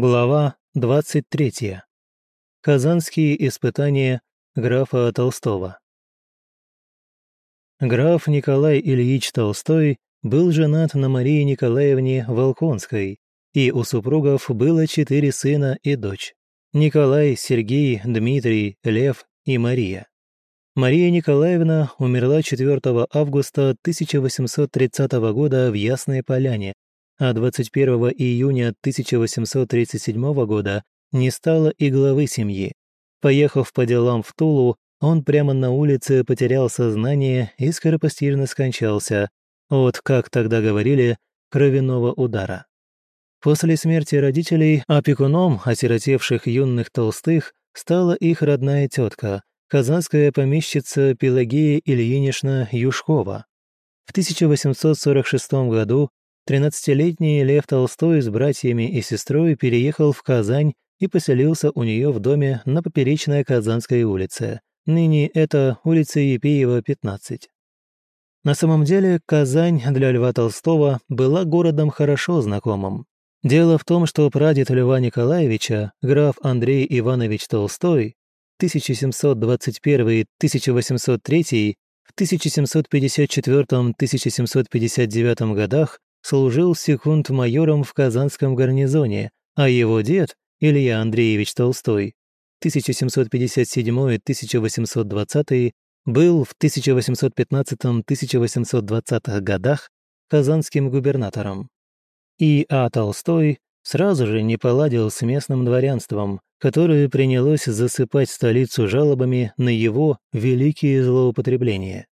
Глава 23. Казанские испытания графа Толстого. Граф Николай Ильич Толстой был женат на Марии Николаевне Волконской, и у супругов было четыре сына и дочь – Николай, Сергей, Дмитрий, Лев и Мария. Мария Николаевна умерла 4 августа 1830 года в Ясной Поляне а 21 июня 1837 года не стало и главы семьи. Поехав по делам в Тулу, он прямо на улице потерял сознание и скоропостижно скончался от, как тогда говорили, кровяного удара. После смерти родителей опекуном осиротевших юных толстых стала их родная тетка, казанская помещица Пелагея Ильинична Юшкова. В 1846 году 13-летний Лев Толстой с братьями и сестрой переехал в Казань и поселился у нее в доме на Поперечной Казанской улице. Ныне это улица Епиева, 15. На самом деле, Казань для Льва Толстого была городом хорошо знакомым. Дело в том, что прадед Льва Николаевича, граф Андрей Иванович Толстой, 1721-1803, в 1754-1759 годах служил секунд-майором в Казанском гарнизоне, а его дед, Илья Андреевич Толстой, 1757-1820, был в 1815-1820 годах казанским губернатором. И А. Толстой сразу же не поладил с местным дворянством, которое принялось засыпать столицу жалобами на его великие злоупотребления.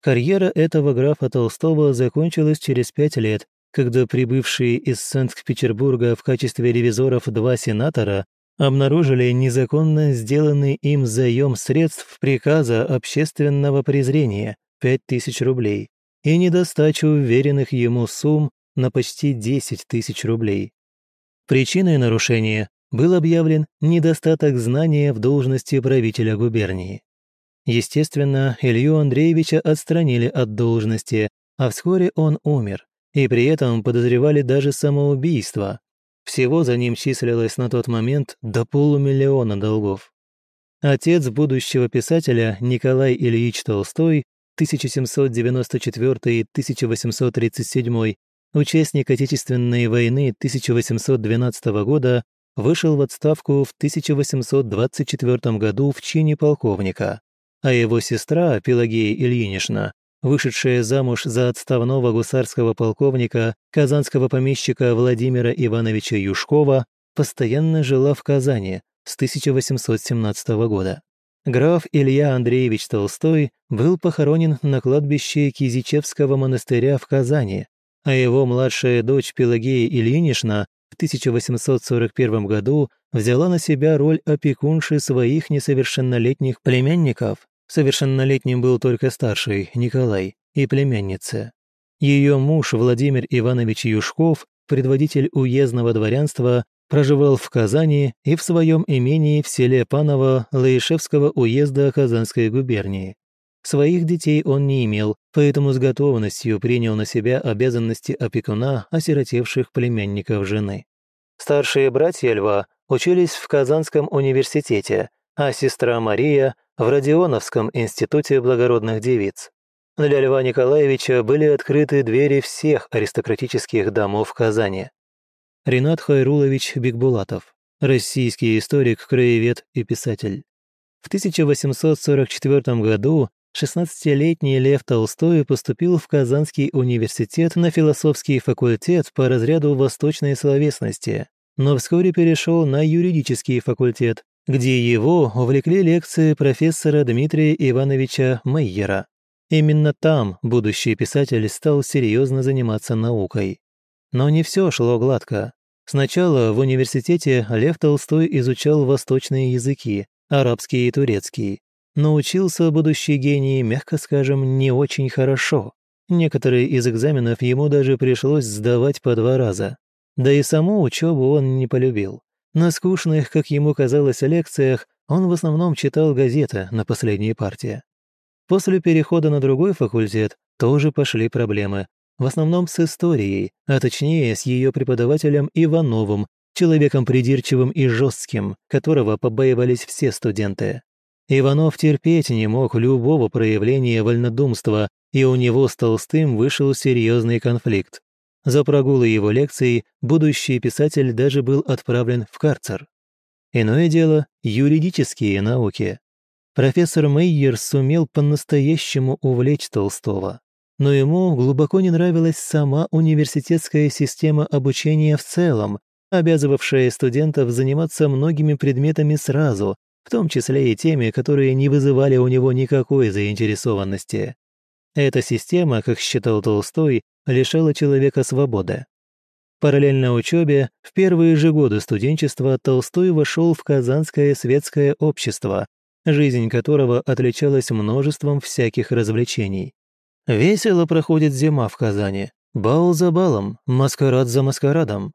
Карьера этого графа Толстого закончилась через пять лет, когда прибывшие из Санкт-Петербурга в качестве ревизоров два сенатора обнаружили незаконно сделанный им заем средств приказа общественного презрения 5000 рублей и недостачу уверенных ему сумм на почти 10 тысяч рублей. Причиной нарушения был объявлен недостаток знания в должности правителя губернии. Естественно, Илью Андреевича отстранили от должности, а вскоре он умер, и при этом подозревали даже самоубийство. Всего за ним числилось на тот момент до полумиллиона долгов. Отец будущего писателя Николай Ильич Толстой 1794-1837, участник Отечественной войны 1812 года, вышел в отставку в 1824 году в чине полковника, а его сестра Пелагея Ильинична вышедшая замуж за отставного гусарского полковника, казанского помещика Владимира Ивановича Юшкова, постоянно жила в Казани с 1817 года. Граф Илья Андреевич Толстой был похоронен на кладбище Кизичевского монастыря в Казани, а его младшая дочь Пелагея Ильинична в 1841 году взяла на себя роль опекунши своих несовершеннолетних племянников Совершеннолетним был только старший, Николай, и племянница. Ее муж Владимир Иванович Юшков, предводитель уездного дворянства, проживал в Казани и в своем имении в селе Паново Лаишевского уезда Казанской губернии. Своих детей он не имел, поэтому с готовностью принял на себя обязанности опекуна осиротевших племянников жены. Старшие братья Льва учились в Казанском университете, а сестра Мария в Родионовском институте благородных девиц. Для Льва Николаевича были открыты двери всех аристократических домов Казани. Ренат Хайрулович Бекбулатов, российский историк, краевед и писатель. В 1844 году 16-летний Лев Толстой поступил в Казанский университет на философский факультет по разряду восточной словесности, но вскоре перешел на юридический факультет, где его увлекли лекции профессора Дмитрия Ивановича Мейера. Именно там будущий писатель стал серьезно заниматься наукой. Но не все шло гладко. Сначала в университете Лев Толстой изучал восточные языки, арабский и турецкий. Научился будущий гений, мягко скажем, не очень хорошо. Некоторые из экзаменов ему даже пришлось сдавать по два раза. Да и саму учебу он не полюбил. На скучных, как ему казалось, лекциях он в основном читал газеты на последней партии. После перехода на другой факультет тоже пошли проблемы, в основном с историей, а точнее с ее преподавателем Ивановым, человеком придирчивым и жестким, которого побаивались все студенты. Иванов терпеть не мог любого проявления вольнодумства, и у него с Толстым вышел серьезный конфликт. За прогулы его лекций будущий писатель даже был отправлен в карцер. Иное дело – юридические науки. Профессор Мейер сумел по-настоящему увлечь Толстого. Но ему глубоко не нравилась сама университетская система обучения в целом, обязывавшая студентов заниматься многими предметами сразу, в том числе и теми, которые не вызывали у него никакой заинтересованности. Эта система, как считал Толстой, лишала человека свободы. Параллельно учебе, в первые же годы студенчества Толстой вошел в Казанское светское общество, жизнь которого отличалась множеством всяких развлечений. Весело проходит зима в Казани, бал за балом, маскарад за маскарадом,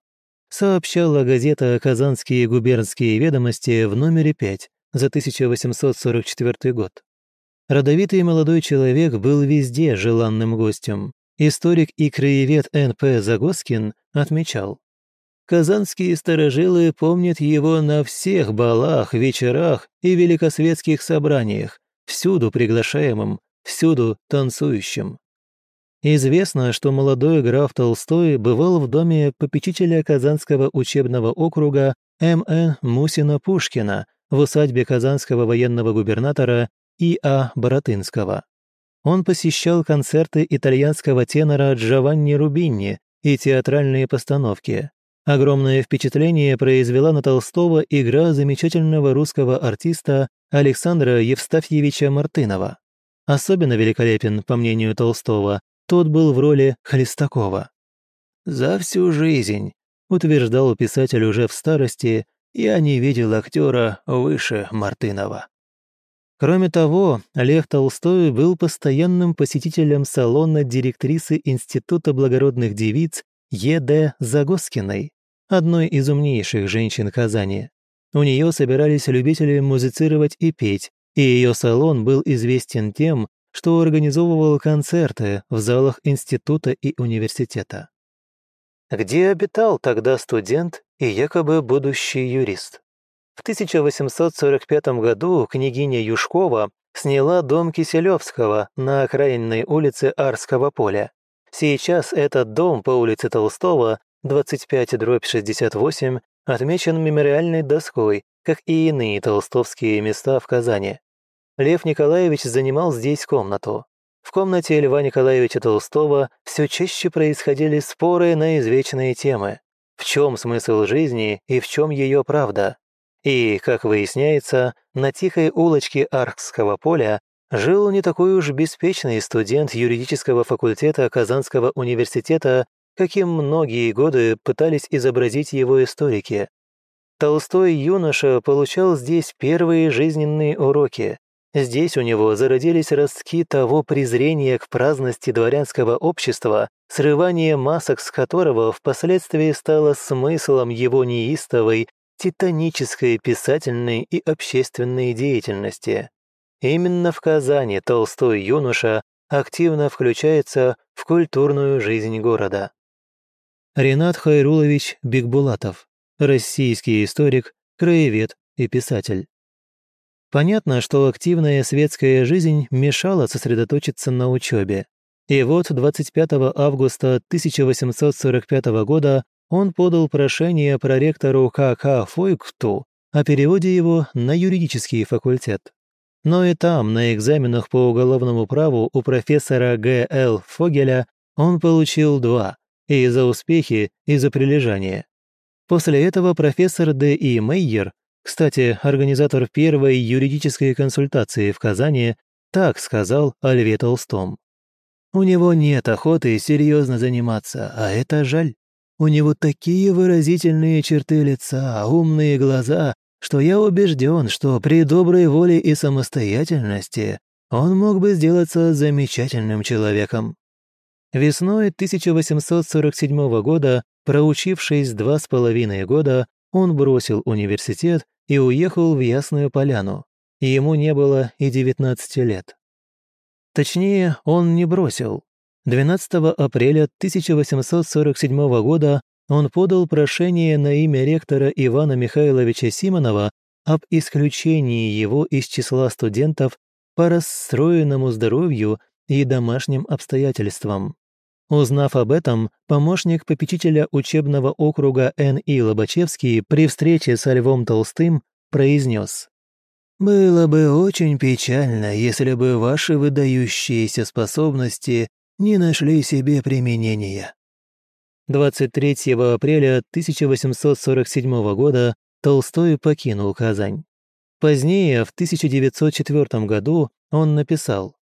сообщала газета «Казанские губернские ведомости» в номере 5 за 1844 год. Родовитый молодой человек был везде желанным гостем. Историк и краевед Н.П. Загоскин отмечал. Казанские старожилы помнят его на всех балах, вечерах и великосветских собраниях, всюду приглашаемым, всюду танцующим. Известно, что молодой граф Толстой бывал в доме попечителя Казанского учебного округа М.Н. Мусина-Пушкина в усадьбе казанского военного губернатора И.А. Боротынского. Он посещал концерты итальянского тенора Джованни Рубинни и театральные постановки. Огромное впечатление произвела на Толстого игра замечательного русского артиста Александра Евстафьевича Мартынова. Особенно великолепен, по мнению Толстого, тот был в роли Хлестакова. «За всю жизнь», — утверждал писатель уже в старости, «я не видел актера выше Мартынова». Кроме того, Лев Толстой был постоянным посетителем салона директрисы Института благородных девиц Е.Д. Загоскиной, одной из умнейших женщин Казани. У нее собирались любители музицировать и петь, и ее салон был известен тем, что организовывал концерты в залах института и университета. Где обитал тогда студент и якобы будущий юрист? В 1845 году княгиня Юшкова сняла дом Киселевского на окраинной улице Арского поля. Сейчас этот дом по улице Толстого, 25-68, отмечен мемориальной доской, как и иные толстовские места в Казани. Лев Николаевич занимал здесь комнату. В комнате Льва Николаевича Толстого все чаще происходили споры на извечные темы. В чем смысл жизни и в чем ее правда? И, как выясняется, на тихой улочке Аркского поля жил не такой уж беспечный студент юридического факультета Казанского университета, каким многие годы пытались изобразить его историки. Толстой юноша получал здесь первые жизненные уроки, Здесь у него зародились ростки того презрения к праздности дворянского общества, срывание масок с которого впоследствии стало смыслом его неистовой, титанической писательной и общественной деятельности. Именно в Казани толстой юноша активно включается в культурную жизнь города. Ренат Хайрулович Бекбулатов, российский историк, краевед и писатель. Понятно, что активная светская жизнь мешала сосредоточиться на учебе. И вот 25 августа 1845 года он подал прошение проректору К.К. Фойкту о переводе его на юридический факультет. Но и там, на экзаменах по уголовному праву у профессора Г.Л. Фогеля он получил два – и за успехи, и за прилежание. После этого профессор Д.И. Мейер кстати, организатор первой юридической консультации в Казани так сказал о Льве Толстом. «У него нет охоты серьезно заниматься, а это жаль. У него такие выразительные черты лица, умные глаза, что я убежден, что при доброй воле и самостоятельности он мог бы сделаться замечательным человеком». Весной 1847 года, проучившись два с половиной года, он бросил университет и уехал в Ясную Поляну. Ему не было и 19 лет. Точнее, он не бросил. 12 апреля 1847 года он подал прошение на имя ректора Ивана Михайловича Симонова об исключении его из числа студентов по расстроенному здоровью и домашним обстоятельствам. Узнав об этом, помощник попечителя учебного округа Н.И. Лобачевский при встрече со Львом Толстым произнес «Было бы очень печально, если бы ваши выдающиеся способности не нашли себе применения». 23 апреля 1847 года Толстой покинул Казань. Позднее, в 1904 году, он написал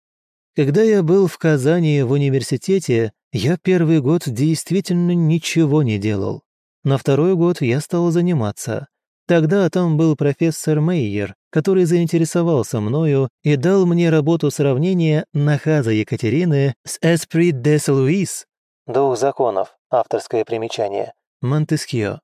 «Когда я был в Казани в университете, я первый год действительно ничего не делал. На второй год я стал заниматься. Тогда там был профессор Мейер, который заинтересовался мною и дал мне работу сравнения наказа Екатерины с «Esprit des Louis» «Дух законов», авторское примечание, Монтескьё.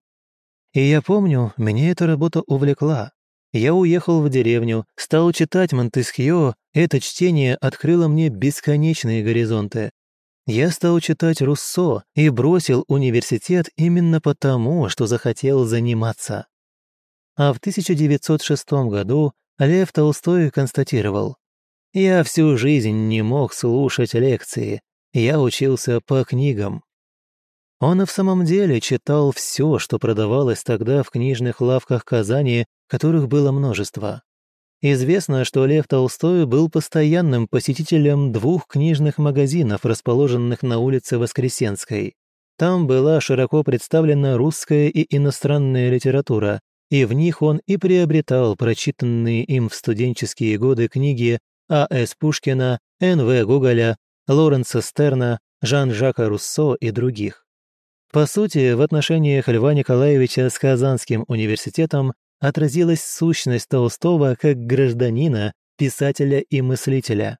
И я помню, меня эта работа увлекла. Я уехал в деревню, стал читать Монтескьё, это чтение открыло мне бесконечные горизонты. Я стал читать Руссо и бросил университет именно потому, что захотел заниматься. А в 1906 году Лев Толстой констатировал, «Я всю жизнь не мог слушать лекции, я учился по книгам». Он и в самом деле читал все, что продавалось тогда в книжных лавках Казани, которых было множество. Известно, что Лев Толстой был постоянным посетителем двух книжных магазинов, расположенных на улице Воскресенской. Там была широко представлена русская и иностранная литература, и в них он и приобретал прочитанные им в студенческие годы книги А.С. Пушкина, Н.В. Гоголя, Лоренса Стерна, Жан-Жака Руссо и других. По сути, в отношениях Льва Николаевича с Казанским университетом отразилась сущность Толстого как гражданина, писателя и мыслителя.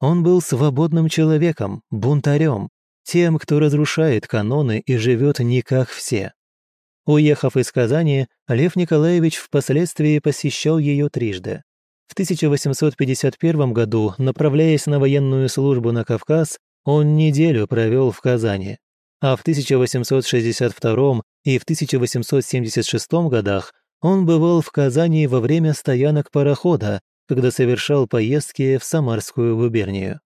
Он был свободным человеком, бунтарем, тем, кто разрушает каноны и живет не как все. Уехав из Казани, Лев Николаевич впоследствии посещал ее трижды. В 1851 году, направляясь на военную службу на Кавказ, он неделю провел в Казани, а в 1862 и в 1876 годах он бывал в Казани во время стоянок парохода, когда совершал поездки в Самарскую губернию.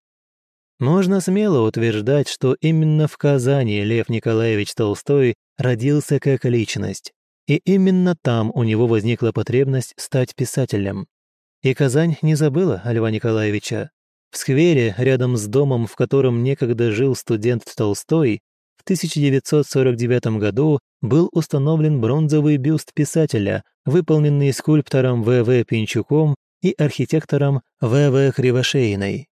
Можно смело утверждать, что именно в Казани Лев Николаевич Толстой родился как личность, и именно там у него возникла потребность стать писателем. И Казань не забыла о Льва Николаевича. В сквере, рядом с домом, в котором некогда жил студент Толстой, в 1949 году был установлен бронзовый бюст писателя, выполненный скульптором В.В. Пинчуком и архитектором В.В. Кривошеиной.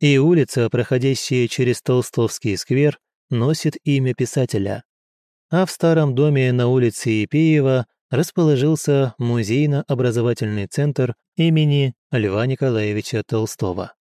И улица, проходящая через Толстовский сквер, носит имя писателя. А в старом доме на улице Епеева расположился музейно-образовательный центр имени Льва Николаевича Толстого.